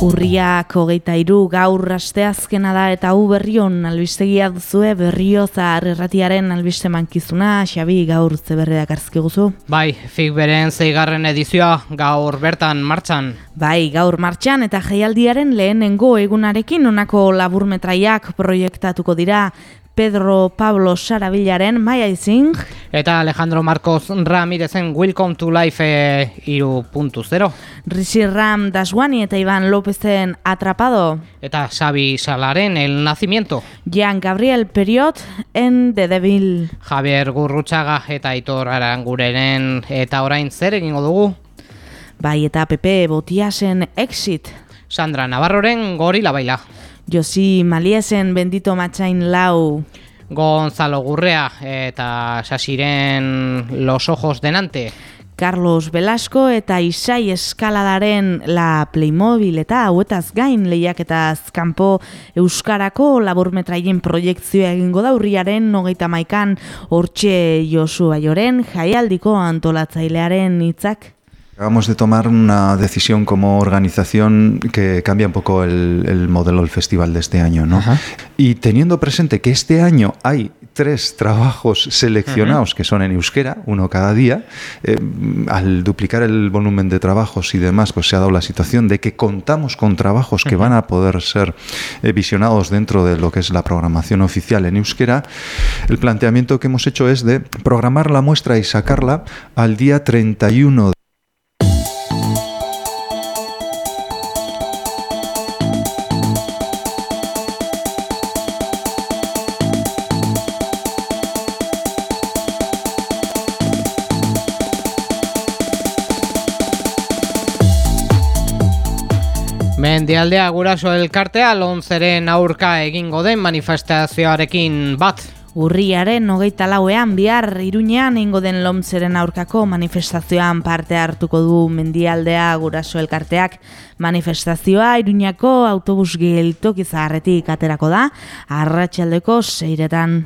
Urriak hogeita iru gaur asteazkena da eta hu berrion albistegia duzue berrio zahar erratiaren albiste mankizuna, Xabi gaur zeberreak arzkiguzu. Bai, fik beren zeigarren edizioa gaur bertan martxan. Bai, gaur martxan eta jaialdiaren lehenengo egunarekin onako laburmetraiak proiektatuko dira Pedro Pablo Sarabillaren Maia Izing. Eta Alejandro Marcos Ramirezen Welcome to Life e, iru puntu zero. Rishi Ram Daswani eta Iban Lopezen Atrapado. Eta Xabi Salaren El Nacimiento. Jean Gabriel Periot en The Devil. Javier Gurrutxaga eta Aitor Arangurenen eta orain zer egingo dugu? Bai eta Pepe Botiasen Exit. Sandra Navarroren Gorila Baila. Josi Maliesen Bendito Matxain Lau. Gonzalo Gurrea eta Sasiren Los Ojos Denante. Carlos Velasco eta Isai Eskaladaren La Playmobil eta hauetaz gain lehiak eta azkampo Euskarako laburmetraien proiektzioa egingo da urriaren nogeita maikan hortxe Josu Aioren jaialdiko antolatzailearen hitzak. Acabamos de tomar una decisión como organización que cambia un poco el, el modelo del festival de este año, ¿no? Ajá. Y teniendo presente que este año hay tres trabajos seleccionados que son en euskera, uno cada día, eh, al duplicar el volumen de trabajos y demás, pues se ha dado la situación de que contamos con trabajos que van a poder ser eh, visionados dentro de lo que es la programación oficial en euskera. El planteamiento que hemos hecho es de programar la muestra y sacarla al día 31 Mendialdea guraso elkartea lonzeren aurka egingo den manifestazioarekin bat. Urriaren hogeita lauean bihar iruñean ingo den lomzeren aurkako manifestazioan parte hartuko du mendialdea guraso elkarteak manifestazioa iruñako autobus geltoki zaharretik aterako da arratsaldeko seiretan.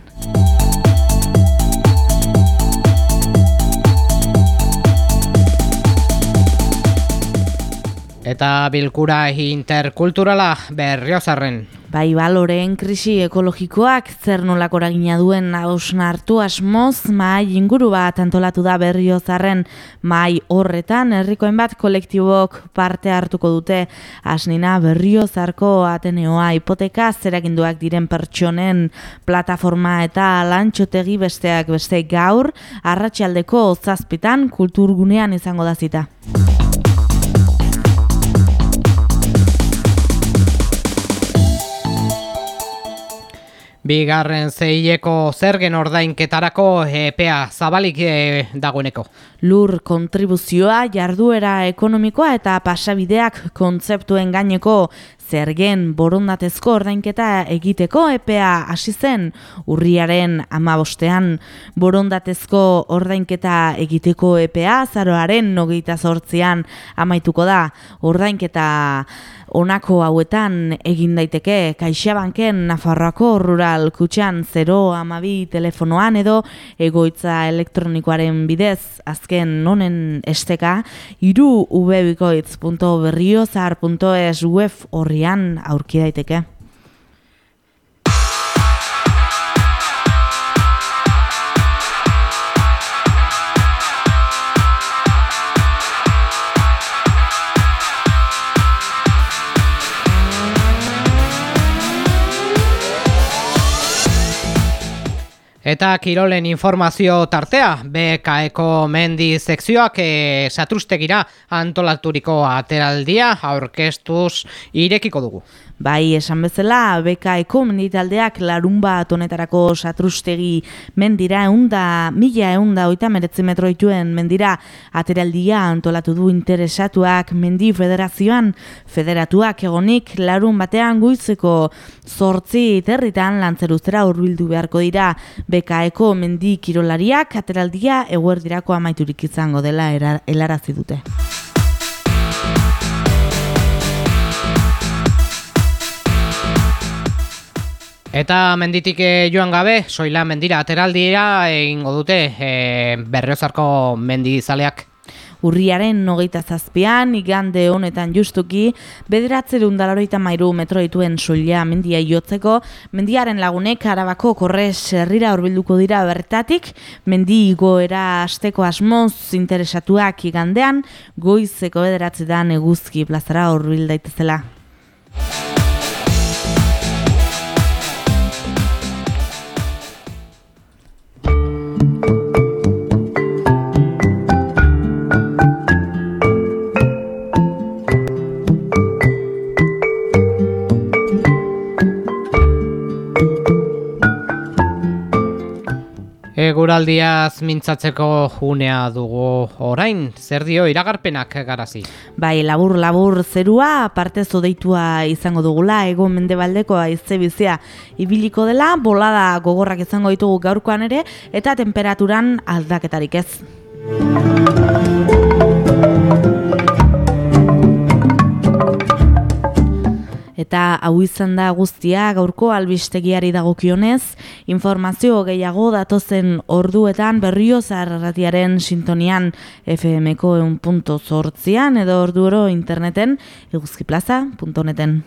Eta bilkura interkulturala berriozarren. Bai baloreen krisi ekologikoak zer nolako eragina duen hausnartu asmoz mahai inguru bat antolatu da berriozarren mahai horretan herrikoen bat kolektibok parte hartuko dute asnina berriozarko ateneoa hipoteka zeraginduak diren pertsonen plataforma eta lantxotegi besteak beste gaur arratsaldeko zazpitan kulturgunean izango da zita. Bigarren zeileko zergen ordainketarako epea zabalik e, dagoeneko. Lur kontribuzioa, jarduera ekonomikoa eta pasabideak kontzeptuen gaineko zergen borondatezko ordainketa egiteko epea hasi zen urriaren amabostean borondatezko ordainketa egiteko epea zaroaren nogeita zortzian amaituko da ordainketa honako hauetan egin daiteke. Kaixabanken Nafarroako Rural Kutxan 0 amabi telefonoan edo egoitza elektronikoaren bidez azken nonen esteka iru ubebikoitz.berriozar.es web horrian aurki daiteke. Eta Kirolen informazio tartea, BKeko mendi sekzioak e, satrustegira antolaturiko ateraldia aurkeztuz irekiko dugu. Bai, esan bezala, BKeko menditaldeak larumba tonetarako satrustegi mendira eunda, mila eunda oita meretzi metro ituen mendira. Ateraldia antolatu du interesatuak mendi federazioan. Federatuak egonik larun batean guizeko zortzi territan lantzeruzera urbildu beharko dira. BKeko mendi kirolariak ateraldia eguerdirako amaiturik izango dela era, helarazi dute. Eta menditik eh, joan gabe, soila mendira ateraldira egingo dute e, berriozarko mendizaleak. Urriaren nogeita zazpian, igande honetan justuki, bederatzerun dalaroita mairu metroituen soila mendia iotzeko, mendiaren lagunek arabako korre serrira horbilduko dira bertatik, mendi igoera asteko asmoz interesatuak igandean, goizeko bederatzetan eguzki plazara horbil daitezela. Eguraldiaz mintzatzeko junea dugu orain, zer dio iragarpenak garazi? Bai, labur labur zerua, parte zodeitua izango dugula, ego mendebaldeko aize bizia ibiliko dela, bolada gogorrak izango ditugu gaurkoan ere, eta temperaturan aldaketarik ez. Eta hau izan da guztia gaurko albistegiari dagokionez, informazio gehiago datozen orduetan berriozar ratiaren sintonian FMko eun punto zortzian edo orduoro interneten eguzkiplaza.neten.